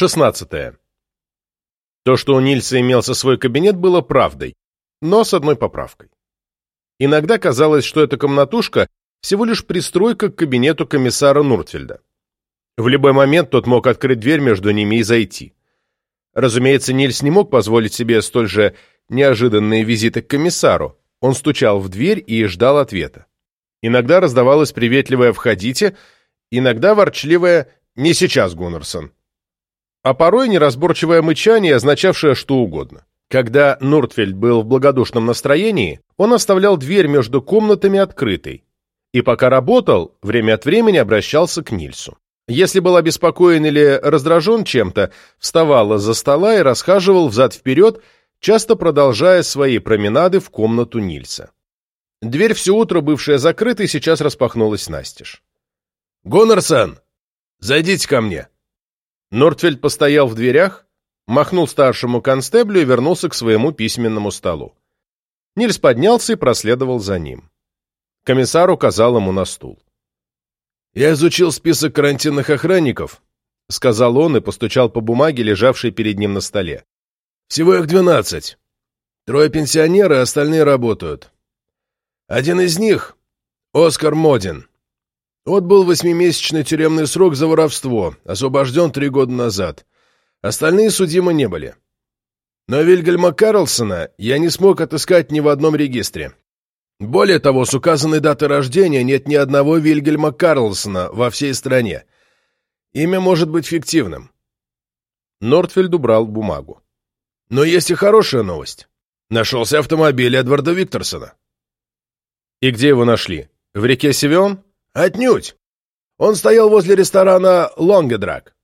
16. То, что у Нильса имелся свой кабинет, было правдой, но с одной поправкой. Иногда казалось, что эта комнатушка всего лишь пристройка к кабинету комиссара Нуртфельда. В любой момент тот мог открыть дверь между ними и зайти. Разумеется, Нильс не мог позволить себе столь же неожиданные визиты к комиссару. Он стучал в дверь и ждал ответа. Иногда раздавалось приветливое «входите», иногда ворчливое «не сейчас, Гуннерсон», а порой неразборчивое мычание, означавшее что угодно. Когда Нуртфельд был в благодушном настроении, он оставлял дверь между комнатами открытой, и пока работал, время от времени обращался к Нильсу. Если был обеспокоен или раздражен чем-то, вставал из-за стола и расхаживал взад-вперед, часто продолжая свои променады в комнату Нильса. Дверь все утро, бывшая закрытой, сейчас распахнулась настежь. «Гонорсон, зайдите ко мне!» Нортфельд постоял в дверях, махнул старшему констеблю и вернулся к своему письменному столу. Нильс поднялся и проследовал за ним. Комиссар указал ему на стул. «Я изучил список карантинных охранников», — сказал он и постучал по бумаге, лежавшей перед ним на столе. «Всего их двенадцать. Трое пенсионеры, остальные работают. Один из них — Оскар Модин. Отбыл восьмимесячный тюремный срок за воровство, освобожден три года назад. Остальные судимы не были. Но Вильгельма Карлсона я не смог отыскать ни в одном регистре. Более того, с указанной датой рождения нет ни одного Вильгельма Карлсона во всей стране. Имя может быть фиктивным. Нортфельд убрал бумагу. Но есть и хорошая новость. Нашелся автомобиль Эдварда Викторсона. И где его нашли? В реке Севион? Отнюдь. Он стоял возле ресторана «Лонгедрак».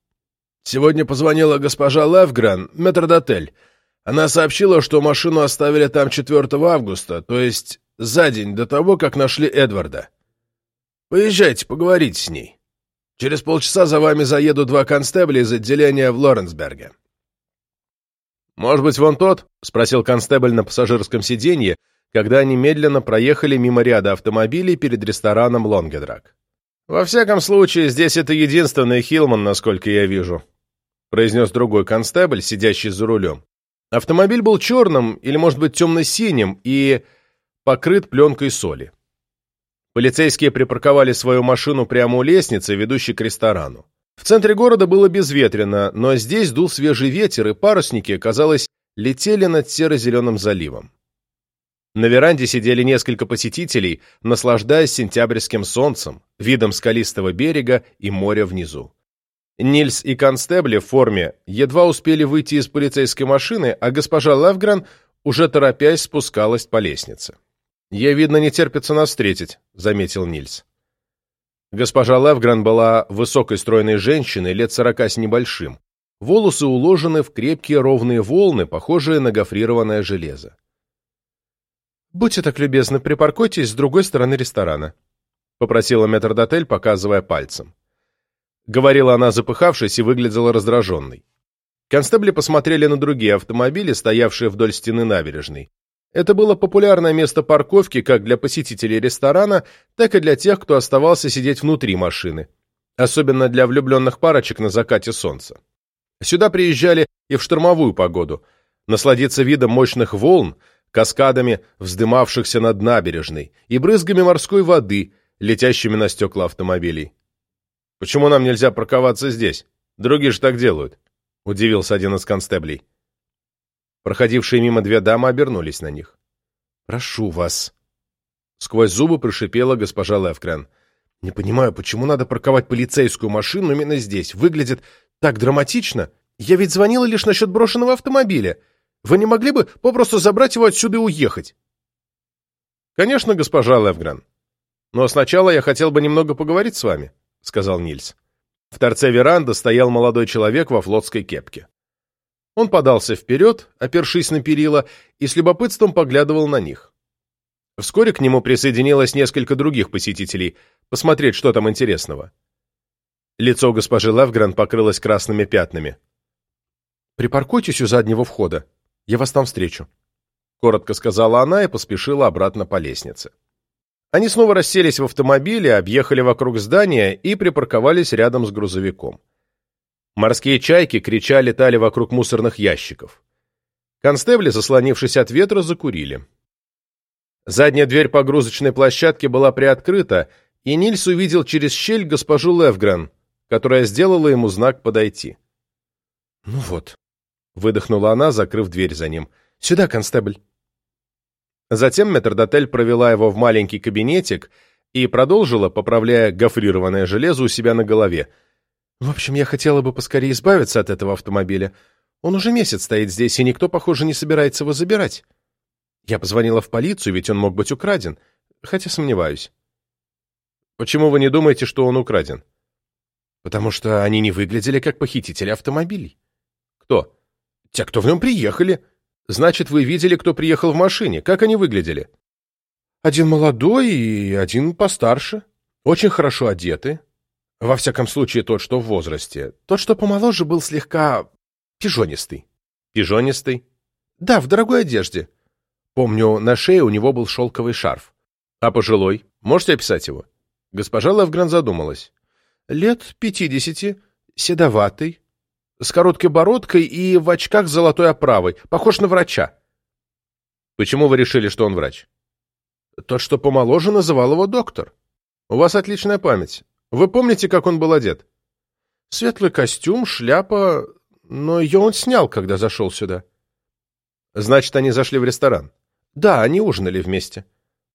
Сегодня позвонила госпожа Левгрен, метрдотель. Она сообщила, что машину оставили там 4 августа, то есть за день до того, как нашли Эдварда. Поезжайте, поговорите с ней. Через полчаса за вами заедут два констебля из отделения в Лоренсберге. «Может быть, вон тот?» — спросил констебль на пассажирском сиденье, когда они медленно проехали мимо ряда автомобилей перед рестораном «Лонгедрак». «Во всяком случае, здесь это единственный Хилман, насколько я вижу», — произнес другой констебль, сидящий за рулем. Автомобиль был черным или, может быть, темно-синим и покрыт пленкой соли. Полицейские припарковали свою машину прямо у лестницы, ведущей к ресторану. В центре города было безветренно, но здесь дул свежий ветер, и парусники, казалось, летели над серо-зеленым заливом. На веранде сидели несколько посетителей, наслаждаясь сентябрьским солнцем, видом скалистого берега и моря внизу. Нильс и констебли в форме едва успели выйти из полицейской машины, а госпожа Левгрен, уже торопясь, спускалась по лестнице. «Ей, видно, не терпится нас встретить», — заметил Нильс. Госпожа Левгрен была высокой стройной женщиной, лет сорока с небольшим. Волосы уложены в крепкие ровные волны, похожие на гофрированное железо. «Будьте так любезны, припаркуйтесь с другой стороны ресторана», — попросила метрдотель, показывая пальцем. Говорила она, запыхавшись, и выглядела раздраженной. Констебли посмотрели на другие автомобили, стоявшие вдоль стены набережной. Это было популярное место парковки как для посетителей ресторана, так и для тех, кто оставался сидеть внутри машины. Особенно для влюбленных парочек на закате солнца. Сюда приезжали и в штормовую погоду. Насладиться видом мощных волн, каскадами, вздымавшихся над набережной, и брызгами морской воды, летящими на стекла автомобилей. «Почему нам нельзя парковаться здесь? Другие же так делают», — удивился один из констеблей. Проходившие мимо две дамы обернулись на них. «Прошу вас». Сквозь зубы прошипела госпожа Левкрен. «Не понимаю, почему надо парковать полицейскую машину именно здесь? Выглядит так драматично. Я ведь звонила лишь насчет брошенного автомобиля. Вы не могли бы попросту забрать его отсюда и уехать?» «Конечно, госпожа Левгрен. Но сначала я хотел бы немного поговорить с вами», — сказал Нильс. В торце веранды стоял молодой человек во флотской кепке. Он подался вперед, опершись на перила, и с любопытством поглядывал на них. Вскоре к нему присоединилось несколько других посетителей, посмотреть, что там интересного. Лицо госпожи Левгрен покрылось красными пятнами. «Припаркуйтесь у заднего входа. Я вас там встречу», — коротко сказала она и поспешила обратно по лестнице. Они снова расселись в автомобиле, объехали вокруг здания и припарковались рядом с грузовиком. Морские чайки, крича, летали вокруг мусорных ящиков. Констебли, заслонившись от ветра, закурили. Задняя дверь погрузочной площадки была приоткрыта, и Нильс увидел через щель госпожу Левгрен, которая сделала ему знак подойти. «Ну вот», — выдохнула она, закрыв дверь за ним. «Сюда, констебль». Затем метрдотель провела его в маленький кабинетик и продолжила, поправляя гофрированное железо у себя на голове. «В общем, я хотела бы поскорее избавиться от этого автомобиля. Он уже месяц стоит здесь, и никто, похоже, не собирается его забирать. Я позвонила в полицию, ведь он мог быть украден, хотя сомневаюсь». «Почему вы не думаете, что он украден?» «Потому что они не выглядели как похитители автомобилей». «Кто?» «Те, кто в нем приехали». Значит, вы видели, кто приехал в машине. Как они выглядели? Один молодой и один постарше. Очень хорошо одеты. Во всяком случае, тот, что в возрасте. Тот, что помоложе, был слегка пижонистый. Пижонистый? Да, в дорогой одежде. Помню, на шее у него был шелковый шарф. А пожилой? Можете описать его? Госпожа Левгран задумалась. Лет пятидесяти, седоватый, с короткой бородкой и в очках с золотой оправой, похож на врача. Почему вы решили, что он врач? Тот, что помоложе, называл его доктор. У вас отличная память. Вы помните, как он был одет? Светлый костюм, шляпа, но ее он снял, когда зашел сюда. Значит, они зашли в ресторан? Да, они ужинали вместе.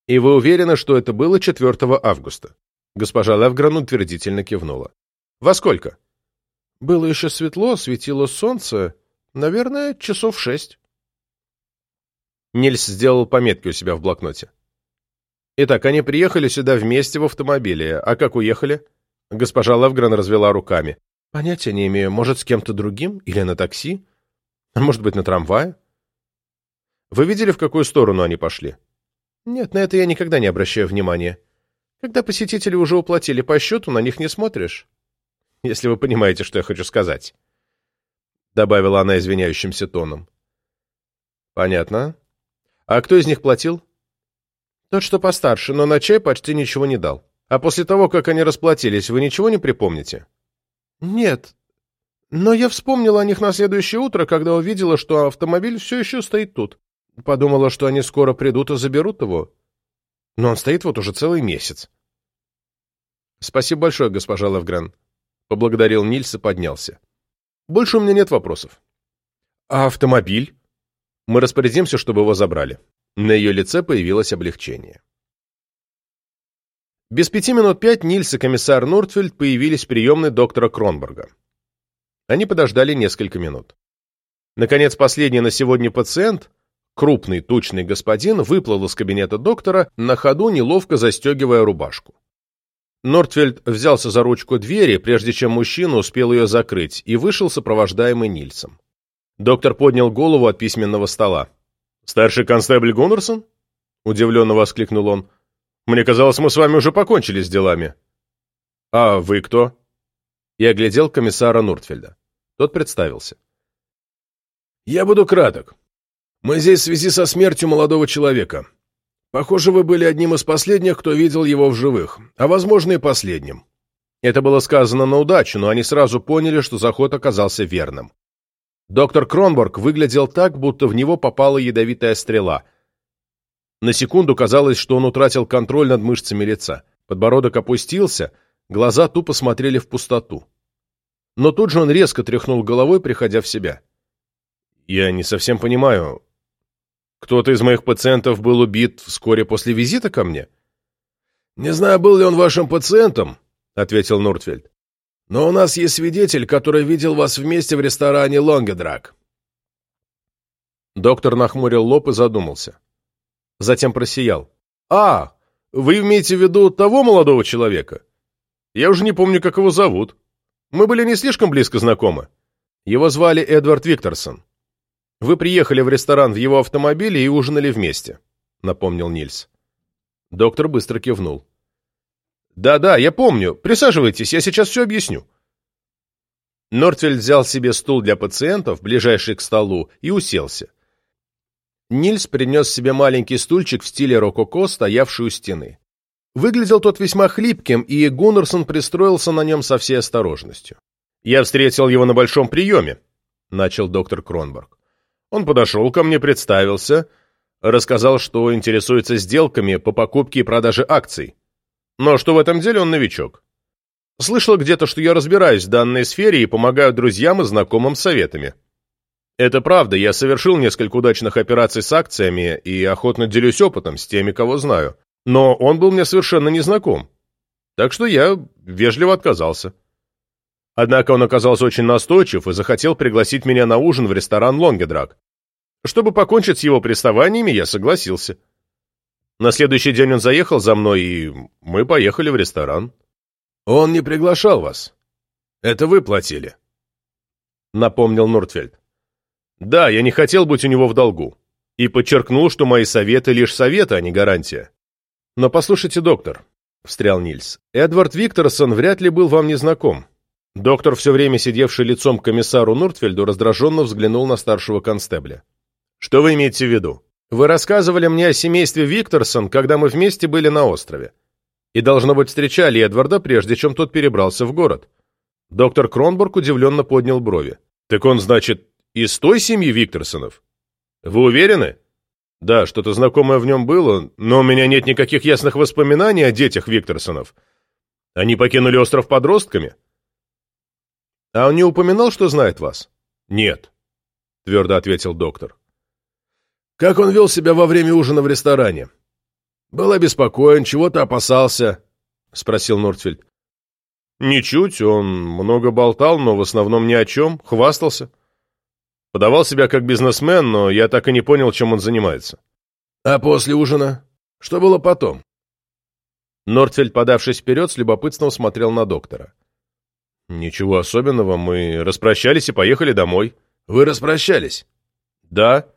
И вы уверены, что это было 4 августа? Госпожа Левгран утвердительно кивнула. Во сколько? Было еще светло, светило солнце. Наверное, часов шесть. Нильс сделал пометки у себя в блокноте. Итак, они приехали сюда вместе в автомобиле. А как уехали? Госпожа Левгрен развела руками. Понятия не имею. Может, с кем-то другим? Или на такси? Может быть, на трамвае? Вы видели, в какую сторону они пошли? Нет, на это я никогда не обращаю внимания. Когда посетители уже уплатили по счету, на них не смотришь если вы понимаете, что я хочу сказать», — добавила она извиняющимся тоном. «Понятно. А кто из них платил?» «Тот, что постарше, но на чай почти ничего не дал. А после того, как они расплатились, вы ничего не припомните?» «Нет. Но я вспомнила о них на следующее утро, когда увидела, что автомобиль все еще стоит тут. Подумала, что они скоро придут и заберут его. Но он стоит вот уже целый месяц». «Спасибо большое, госпожа Левгрен», Поблагодарил Нильс и поднялся. Больше у меня нет вопросов. А автомобиль? Мы распорядимся, чтобы его забрали. На ее лице появилось облегчение. Без пяти минут пять Нильс и комиссар Нортфельд появились в приемной доктора Кронберга. Они подождали несколько минут. Наконец, последний на сегодня пациент, крупный, тучный господин, выплыл из кабинета доктора, на ходу неловко застегивая рубашку. Нортфельд взялся за ручку двери, прежде чем мужчина успел ее закрыть, и вышел сопровождаемый Нильсом. Доктор поднял голову от письменного стола. «Старший констебль Гуннерсон?» — удивленно воскликнул он. «Мне казалось, мы с вами уже покончили с делами». «А вы кто?» И оглядел комиссара Нортфельда. Тот представился. «Я буду краток. Мы здесь в связи со смертью молодого человека. Похоже, вы были одним из последних, кто видел его в живых, а, возможно, и последним. Это было сказано на удачу, но они сразу поняли, что заход оказался верным. Доктор Кронборг выглядел так, будто в него попала ядовитая стрела. На секунду казалось, что он утратил контроль над мышцами лица. Подбородок опустился, глаза тупо смотрели в пустоту. Но тут же он резко тряхнул головой, приходя в себя. «Я не совсем понимаю, кто-то из моих пациентов был убит вскоре после визита ко мне? Не знаю, был ли он вашим пациентом, ответил Нортфельд. Но у нас есть свидетель, который видел вас вместе в ресторане Лонгедрак. Доктор нахмурил лоб и задумался. Затем просиял. «А, вы имеете в виду того молодого человека? Я уже не помню, как его зовут. Мы были не слишком близко знакомы. Его звали Эдвард Викторсон. Вы приехали в ресторан в его автомобиле и ужинали вместе», — напомнил Нильс. Доктор быстро кивнул. «Да-да, я помню. Присаживайтесь, я сейчас все объясню». Нортфельд взял себе стул для пациентов, ближайший к столу, и уселся. Нильс принес себе маленький стульчик в стиле рококо, стоявший у стены. Выглядел тот весьма хлипким, и Гуннерсон пристроился на нем со всей осторожностью. Я встретил его на большом приеме, начал доктор Кронберг. Он подошел ко мне, представился, рассказал, что интересуется сделками по покупке и продаже акций. Но что в этом деле он новичок. Слышал где-то, что я разбираюсь в данной сфере и помогаю друзьям и знакомым советами. Это правда, я совершил несколько удачных операций с акциями и охотно делюсь опытом с теми, кого знаю. Но он был мне совершенно незнаком. Так что я вежливо отказался. Однако он оказался очень настойчив и захотел пригласить меня на ужин в ресторан «Лонгедрак». Чтобы покончить с его приставаниями, я согласился. На следующий день он заехал за мной, и мы поехали в ресторан. «Он не приглашал вас. Это вы платили», — напомнил Нортфельд. «Да, я не хотел быть у него в долгу. И подчеркнул, что мои советы — лишь советы, а не гарантия. Но послушайте, доктор, — встрял Нильс, — Эдвард Викторсон вряд ли был вам незнаком. Доктор, все время сидевший лицом к комиссару Нортфельду, раздраженно взглянул на старшего констебля. «Что вы имеете в виду? Вы рассказывали мне о семействе Викторсон, когда мы вместе были на острове. И, должно быть, встречали Эдварда, прежде чем тот перебрался в город». Доктор Кронбург удивленно поднял брови. «Так он, значит, из той семьи Викторсонов? Вы уверены?» «Да, что-то знакомое в нем было, но у меня нет никаких ясных воспоминаний о детях Викторсонов. Они покинули остров подростками?» «А он не упоминал, что знает вас?» «Нет», — твердо ответил доктор. «Как он вел себя во время ужина в ресторане? Был обеспокоен, чего-то опасался?» — спросил Нортфельд. «Ничуть, он много болтал, но в основном ни о чем, хвастался. Подавал себя как бизнесмен, но я так и не понял, чем он занимается». «А после ужина? Что было потом?» Нортфельд, подавшись вперед, с любопытством смотрел на доктора. «Ничего особенного. Мы распрощались и поехали домой». «Вы распрощались?» «Да.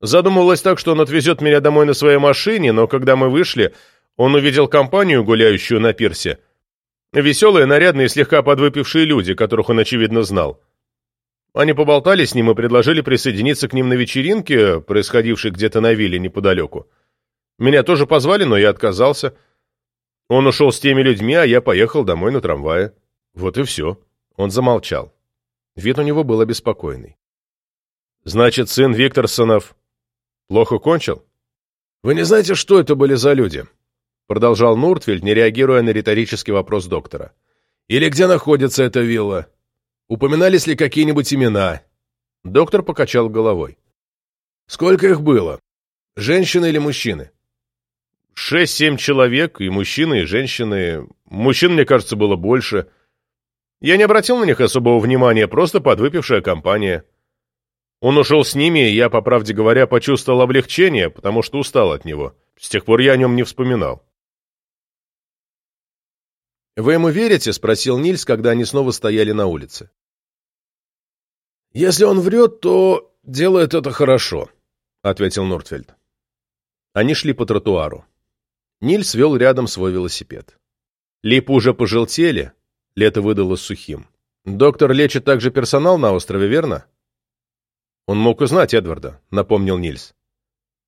Задумывалось так, что он отвезет меня домой на своей машине, но когда мы вышли, он увидел компанию, гуляющую на пирсе. Веселые, нарядные, слегка подвыпившие люди, которых он, очевидно, знал. Они поболтали с ним и предложили присоединиться к ним на вечеринке, происходившей где-то на вилле неподалеку. Меня тоже позвали, но я отказался. Он ушел с теми людьми, а я поехал домой на трамвае. Вот и все. Он замолчал. Вид у него был обеспокоенный. «Значит, сын Викторсонов плохо кончил?» «Вы не знаете, что это были за люди?» Продолжал Нуртфельд, не реагируя на риторический вопрос доктора. «Или где находится эта вилла? Упоминались ли какие-нибудь имена?» Доктор покачал головой. «Сколько их было? Женщины или мужчины?» «Шесть-семь человек, и мужчины, и женщины. Мужчин, мне кажется, было больше. Я не обратил на них особого внимания, просто подвыпившая компания. Он ушел с ними, и я, по правде говоря, почувствовал облегчение, потому что устал от него. С тех пор я о нем не вспоминал. «Вы ему верите?» — спросил Нильс, когда они снова стояли на улице. «Если он врет, то делает это хорошо», — ответил Нортфельд. Они шли по тротуару. Нильс вел рядом свой велосипед. Липы уже пожелтели, Лето выдалось сухим. «Доктор лечит также персонал на острове, верно?» «Он мог узнать Эдварда», — напомнил Нильс.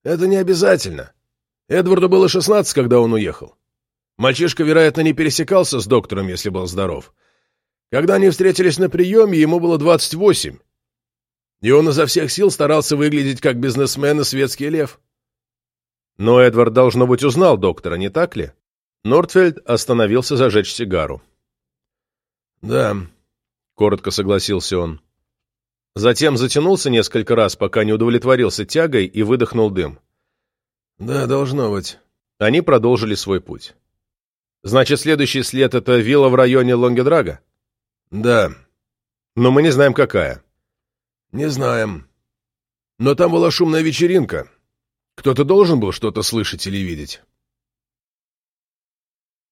«Это не обязательно. Эдварду было шестнадцать, когда он уехал. Мальчишка, вероятно, не пересекался с доктором, если был здоров. Когда они встретились на приеме, ему было двадцать восемь. И он изо всех сил старался выглядеть как бизнесмен и светский лев». «Но Эдвард, должно быть, узнал доктора, не так ли?» Нортфельд остановился зажечь сигару. «Да», — коротко согласился он. Затем затянулся несколько раз, пока не удовлетворился тягой и выдохнул дым. «Да, должно быть». Они продолжили свой путь. «Значит, следующий след — это вилла в районе Лонгедрага?» «Да». «Но мы не знаем, какая». «Не знаем. Но там была шумная вечеринка. Кто-то должен был что-то слышать или видеть».